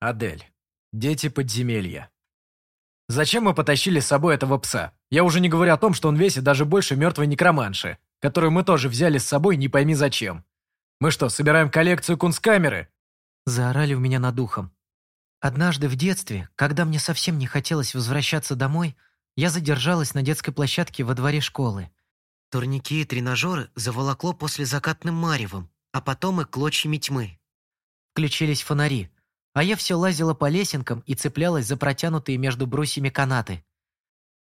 Адель. Дети подземелья. Зачем мы потащили с собой этого пса? Я уже не говорю о том, что он весит даже больше мертвой некроманши, которую мы тоже взяли с собой не пойми зачем. Мы что, собираем коллекцию кунсткамеры? Заорали у меня над ухом. Однажды в детстве, когда мне совсем не хотелось возвращаться домой, я задержалась на детской площадке во дворе школы. Турники и тренажеры заволокло после закатным маревом, а потом и клочьями тьмы. Включились фонари, а я все лазила по лесенкам и цеплялась за протянутые между брусьями канаты.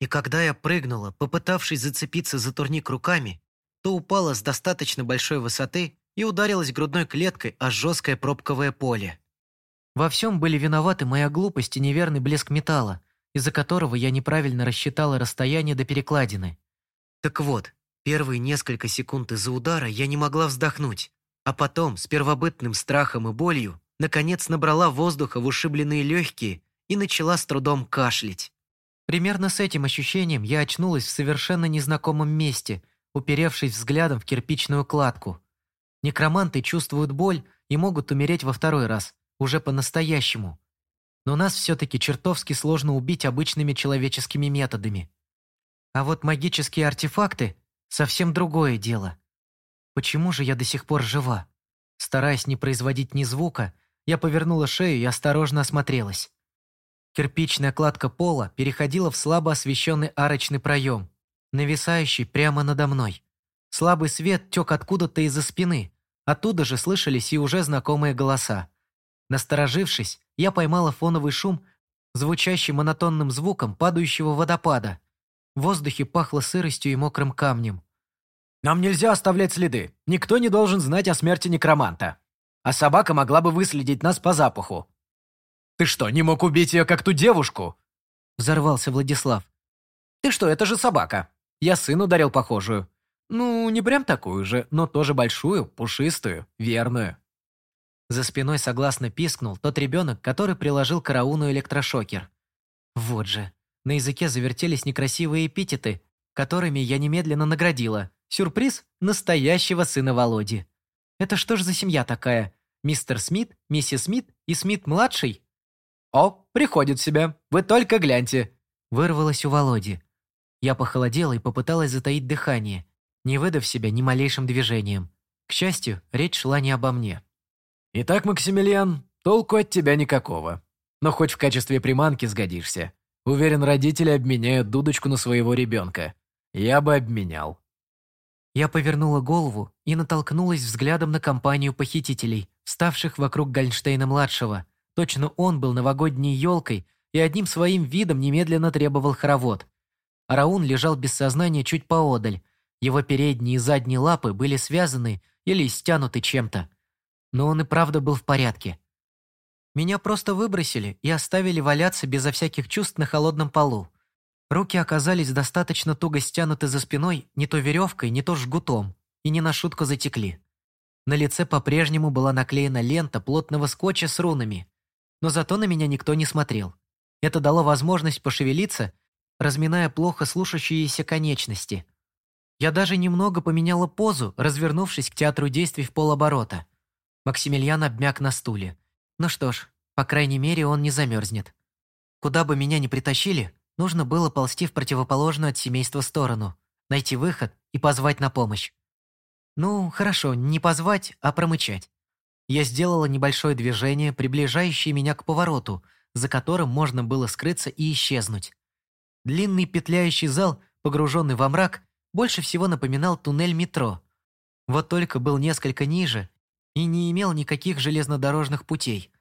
И когда я прыгнула, попытавшись зацепиться за турник руками, то упала с достаточно большой высоты и ударилась грудной клеткой о жесткое пробковое поле. Во всем были виноваты моя глупость и неверный блеск металла, из-за которого я неправильно рассчитала расстояние до перекладины. Так вот, первые несколько секунд из-за удара я не могла вздохнуть, а потом, с первобытным страхом и болью, наконец набрала воздуха в ушибленные легкие и начала с трудом кашлять. Примерно с этим ощущением я очнулась в совершенно незнакомом месте, уперевшись взглядом в кирпичную кладку. Некроманты чувствуют боль и могут умереть во второй раз, уже по-настоящему. Но нас все-таки чертовски сложно убить обычными человеческими методами. А вот магические артефакты – совсем другое дело. Почему же я до сих пор жива? Стараясь не производить ни звука, я повернула шею и осторожно осмотрелась. Кирпичная кладка пола переходила в слабо освещенный арочный проем, нависающий прямо надо мной. Слабый свет тек откуда-то из-за спины, оттуда же слышались и уже знакомые голоса. Насторожившись, я поймала фоновый шум, звучащий монотонным звуком падающего водопада. В воздухе пахло сыростью и мокрым камнем. «Нам нельзя оставлять следы. Никто не должен знать о смерти некроманта. А собака могла бы выследить нас по запаху. Ты что, не мог убить ее, как ту девушку?» Взорвался Владислав. «Ты что, это же собака. Я сыну дарил похожую. Ну, не прям такую же, но тоже большую, пушистую, верную». За спиной согласно пискнул тот ребенок, который приложил карауну электрошокер. Вот же. На языке завертелись некрасивые эпитеты, которыми я немедленно наградила. Сюрприз настоящего сына Володи. Это что ж за семья такая? Мистер Смит, миссис Смит и Смит-младший? «О, приходит в себя. Вы только гляньте!» Вырвалось у Володи. Я похолодела и попыталась затаить дыхание, не выдав себя ни малейшим движением. К счастью, речь шла не обо мне. «Итак, Максимилиан, толку от тебя никакого. Но хоть в качестве приманки сгодишься. Уверен, родители обменяют дудочку на своего ребенка. Я бы обменял». Я повернула голову и натолкнулась взглядом на компанию похитителей, ставших вокруг Гальнштейна-младшего. Точно он был новогодней елкой и одним своим видом немедленно требовал хоровод. Араун лежал без сознания чуть поодаль. Его передние и задние лапы были связаны или стянуты чем-то. Но он и правда был в порядке. Меня просто выбросили и оставили валяться безо всяких чувств на холодном полу. Руки оказались достаточно туго стянуты за спиной не то веревкой, не то жгутом, и не на шутку затекли. На лице по-прежнему была наклеена лента плотного скотча с рунами, но зато на меня никто не смотрел. Это дало возможность пошевелиться, разминая плохо слушающиеся конечности. Я даже немного поменяла позу, развернувшись к театру действий в полоборота. Максимилиан обмяк на стуле. Ну что ж, по крайней мере, он не замерзнет. Куда бы меня ни притащили, Нужно было ползти в противоположную от семейства сторону, найти выход и позвать на помощь. Ну, хорошо, не позвать, а промычать. Я сделала небольшое движение, приближающее меня к повороту, за которым можно было скрыться и исчезнуть. Длинный петляющий зал, погруженный во мрак, больше всего напоминал туннель метро. Вот только был несколько ниже и не имел никаких железнодорожных путей.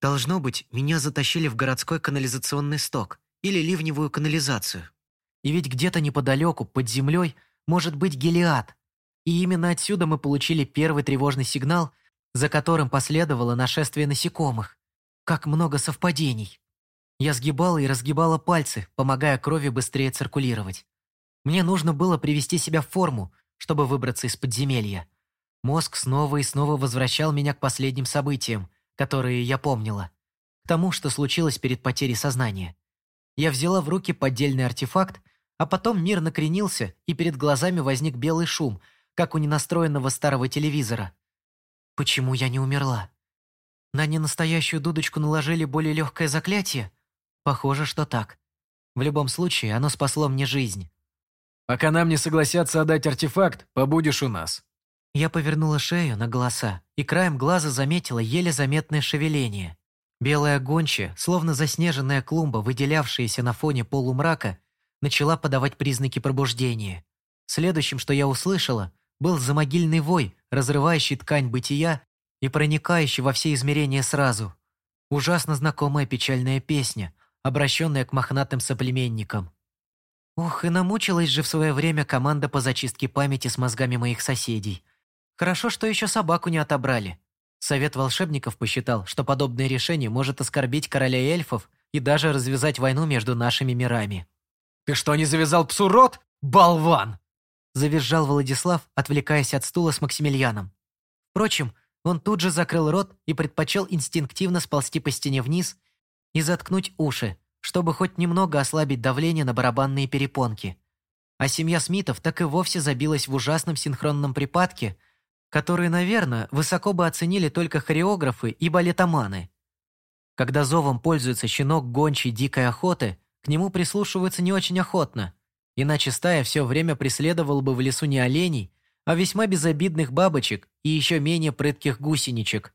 Должно быть, меня затащили в городской канализационный сток или ливневую канализацию. И ведь где-то неподалеку, под землей, может быть Гелиад. И именно отсюда мы получили первый тревожный сигнал, за которым последовало нашествие насекомых. Как много совпадений. Я сгибала и разгибала пальцы, помогая крови быстрее циркулировать. Мне нужно было привести себя в форму, чтобы выбраться из подземелья. Мозг снова и снова возвращал меня к последним событиям, которые я помнила. К тому, что случилось перед потерей сознания. Я взяла в руки поддельный артефакт, а потом мир накренился, и перед глазами возник белый шум, как у ненастроенного старого телевизора. Почему я не умерла? На ненастоящую дудочку наложили более легкое заклятие? Похоже, что так. В любом случае, оно спасло мне жизнь. Пока нам не согласятся отдать артефакт, побудешь у нас. Я повернула шею на голоса и краем глаза заметила еле заметное шевеление. Белая гончая, словно заснеженная клумба, выделявшаяся на фоне полумрака, начала подавать признаки пробуждения. Следующим, что я услышала, был замогильный вой, разрывающий ткань бытия и проникающий во все измерения сразу. Ужасно знакомая печальная песня, обращенная к мохнатым соплеменникам. Ох, и намучилась же в свое время команда по зачистке памяти с мозгами моих соседей. Хорошо, что еще собаку не отобрали. Совет волшебников посчитал, что подобное решение может оскорбить короля эльфов и даже развязать войну между нашими мирами. «Ты что, не завязал псу рот? Болван!» Завизжал Владислав, отвлекаясь от стула с Максимилианом. Впрочем, он тут же закрыл рот и предпочел инстинктивно сползти по стене вниз и заткнуть уши, чтобы хоть немного ослабить давление на барабанные перепонки. А семья Смитов так и вовсе забилась в ужасном синхронном припадке, который, наверное, высоко бы оценили только хореографы и балетоманы. Когда зовом пользуется щенок гончей дикой охоты, к нему прислушиваются не очень охотно, иначе стая все время преследовала бы в лесу не оленей, а весьма безобидных бабочек и еще менее прытких гусеничек.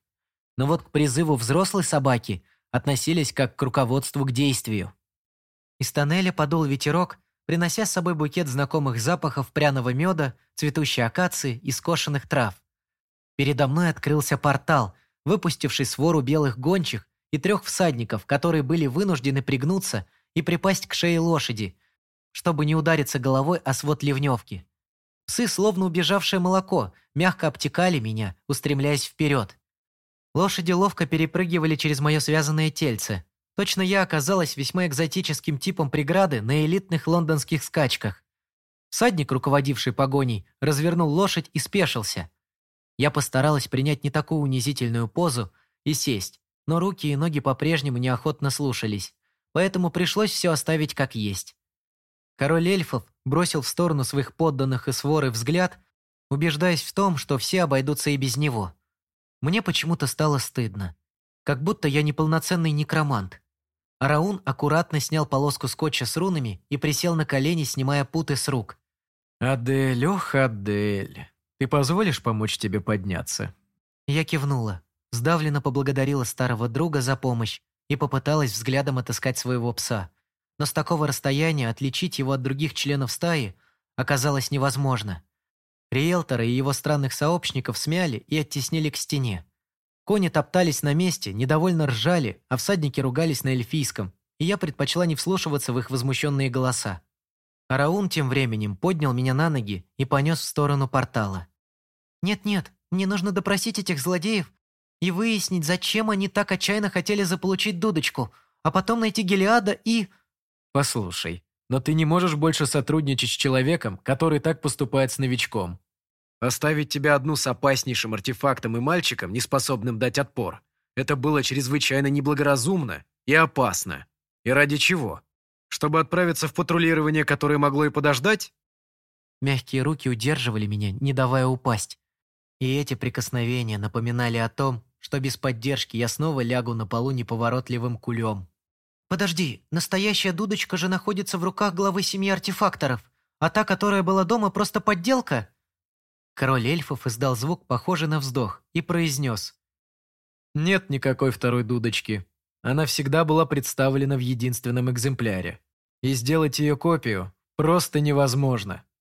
Но вот к призыву взрослой собаки относились как к руководству к действию. Из тоннеля подул ветерок, принося с собой букет знакомых запахов пряного меда, цветущей акации и скошенных трав. Передо мной открылся портал, выпустивший свору белых гончих и трех всадников, которые были вынуждены пригнуться и припасть к шее лошади, чтобы не удариться головой о свод ливневки. Псы, словно убежавшее молоко, мягко обтекали меня, устремляясь вперед. Лошади ловко перепрыгивали через мое связанное тельце. Точно я оказалась весьма экзотическим типом преграды на элитных лондонских скачках. Всадник, руководивший погоней, развернул лошадь и спешился. Я постаралась принять не такую унизительную позу и сесть, но руки и ноги по-прежнему неохотно слушались, поэтому пришлось все оставить как есть. Король эльфов бросил в сторону своих подданных и своры взгляд, убеждаясь в том, что все обойдутся и без него. Мне почему-то стало стыдно. Как будто я неполноценный некромант. Араун аккуратно снял полоску скотча с рунами и присел на колени, снимая путы с рук. «Адель, ох, Адель, ты позволишь помочь тебе подняться?» Я кивнула, сдавленно поблагодарила старого друга за помощь и попыталась взглядом отыскать своего пса. Но с такого расстояния отличить его от других членов стаи оказалось невозможно. Риэлтора и его странных сообщников смяли и оттеснили к стене. Кони топтались на месте, недовольно ржали, а всадники ругались на эльфийском, и я предпочла не вслушиваться в их возмущенные голоса. Араун тем временем поднял меня на ноги и понес в сторону портала. «Нет-нет, мне нужно допросить этих злодеев и выяснить, зачем они так отчаянно хотели заполучить дудочку, а потом найти Гелиада и...» «Послушай, но ты не можешь больше сотрудничать с человеком, который так поступает с новичком. Оставить тебя одну с опаснейшим артефактом и мальчиком, неспособным дать отпор, это было чрезвычайно неблагоразумно и опасно. И ради чего? Чтобы отправиться в патрулирование, которое могло и подождать? Мягкие руки удерживали меня, не давая упасть. И эти прикосновения напоминали о том, что без поддержки я снова лягу на полу неповоротливым кулем. «Подожди, настоящая дудочка же находится в руках главы семьи артефакторов, а та, которая была дома, просто подделка?» Король эльфов издал звук, похожий на вздох, и произнес. «Нет никакой второй дудочки. Она всегда была представлена в единственном экземпляре. И сделать ее копию просто невозможно.